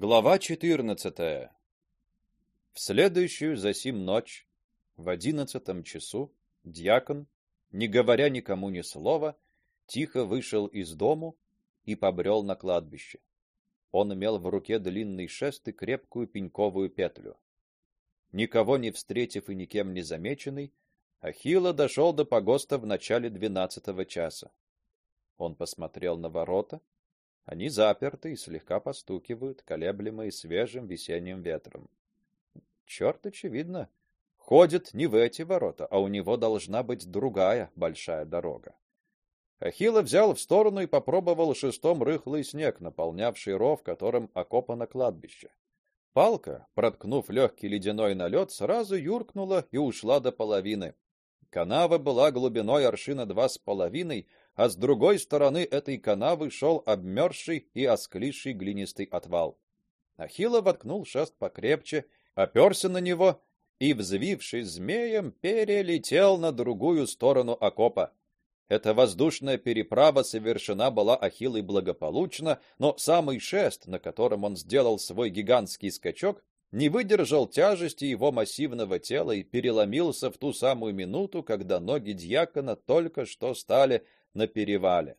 Глава 14. В следующую за сим ночь в одиннадцатом часу диакон, не говоря никому ни слова, тихо вышел из дому и побрел на кладбище. Он имел в руке длинный шест и крепкую пеньковую петлю. Никого не встретив и никем не замеченный, Ахилла дошел до погоста в начале двенадцатого часа. Он посмотрел на ворота, они заперты и слегка постукивают, колеблемые свежим весенним ветром. Черт, очевидно, ходит не в эти ворота, а у него должна быть другая большая дорога. Ахилла взял в сторону и попробовал шестом рыхлый снег, наполнявший ров, которым окопано кладбище. Палка, проткнув легкий ледяной налет, сразу юркнула и ушла до половины. Канава была глубиной аршина два с половиной, а с другой стороны этой канавы шел обмерзший и осклизший глинистый отвал. Ахилла воткнул шест покрепче, оперся на него и, взвившись змеем, перелетел на другую сторону окопа. Эта воздушная переправа совершена была Ахиллой благополучно, но самый шест, на котором он сделал свой гигантский скачок, не выдержал тяжести его массивного тела и переломился в ту самую минуту, когда ноги дьякона только что стали на перевале.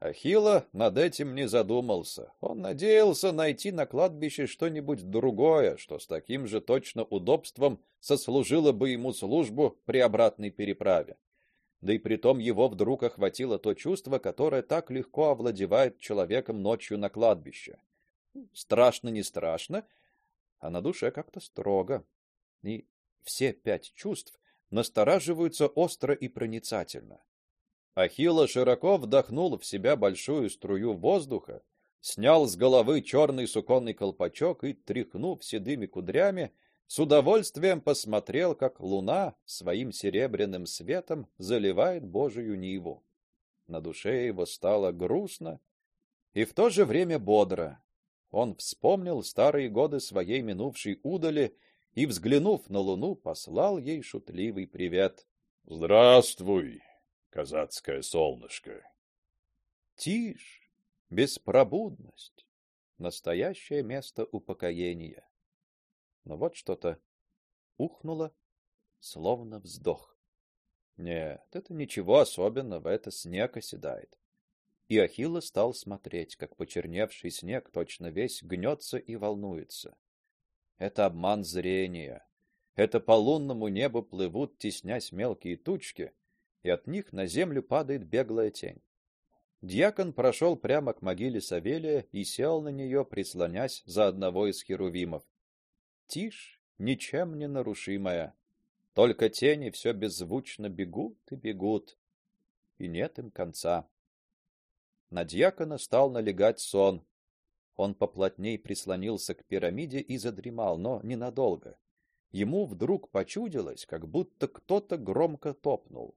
Ахилла над этим не задумался. Он надеялся найти на кладбище что-нибудь другое, что с таким же точно удобством сослужило бы ему службу при обратной переправе. Да и притом его вдруг охватило то чувство, которое так легко овладевает человеком ночью на кладбище. Страшно не страшно, а на душе как-то строго. И все пять чувств настораживаются остро и проницательно. Ахилла широко вдохнул в себя большую струю воздуха, снял с головы черный суконный колпачок и тряхнув седыми кудрями, с удовольствием посмотрел, как луна своим серебряным светом заливает Божию ниву. На душе его стало грустно и в то же время бодро. Он вспомнил старые годы своей минувшей удали и, взглянув на луну, послал ей шутливый привет. Здравствуй, казацкое солнышко. Тишь, беспробудность, настоящее место упокоения. Но вот что-то ухнуло, словно вздох. Нет, это ничего особенного, это снег оседает. И Ахилла стал смотреть, как почерневший снег точно весь гнется и волнуется. Это обман зрения. Это по лунному небу плывут, теснясь мелкие тучки, и от них на землю падает беглая тень. Диакон прошел прямо к могиле Савелия и сел на нее, прислонясь за одного из херувимов. Тишь, ничем не нарушимая. Только тени все беззвучно бегут и бегут, и нет им конца. На диакона стал налегать сон. Он поплотней прислонился к пирамиде и задремал, но ненадолго. Ему вдруг почудилось, как будто кто-то громко топнул.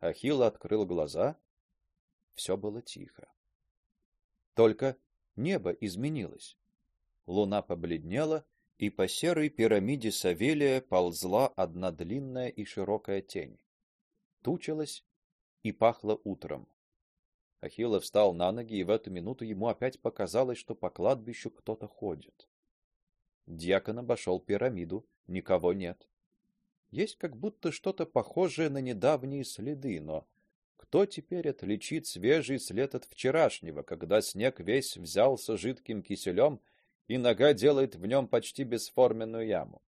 Ахилл открыл глаза. Все было тихо. Только небо изменилось. Луна побледнела, и по серой пирамиде Савелия ползла одна длинная и широкая тень. Тучилось и пахло утром. Ахилл встал на ноги, и в эту минуту ему опять показалось, что по кладбищу кто-то ходит. Дьякон обошел пирамиду, никого нет. Есть как будто что-то похожее на недавние следы, но кто теперь отличит свежий след от вчерашнего, когда снег весь взялся жидким киселем, и нога делает в нем почти бесформенную яму?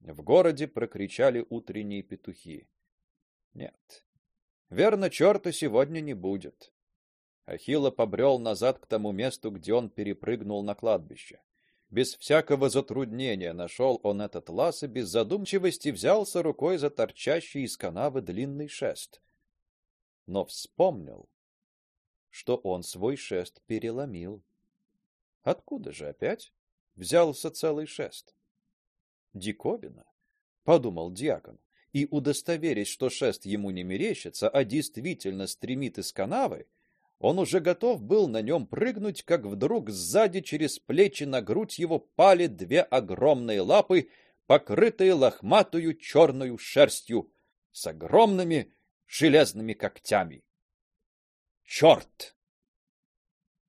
В городе прокричали утренние петухи. Нет. Верно, черта сегодня не будет. Ахилла побрел назад к тому месту, где он перепрыгнул на кладбище. Без всякого затруднения нашел он этот лаз и без задумчивости взялся рукой за торчащий из канавы длинный шест. Но вспомнил, что он свой шест переломил. Откуда же опять взялся целый шест? Диковина, подумал диакон, и удостоверясь, что шест ему не мерещится, а действительно стремит из канавы, он уже готов был на нем прыгнуть, как вдруг сзади через плечи на грудь его пали две огромные лапы, покрытые лохматую черную шерстью, с огромными железными когтями. Черт!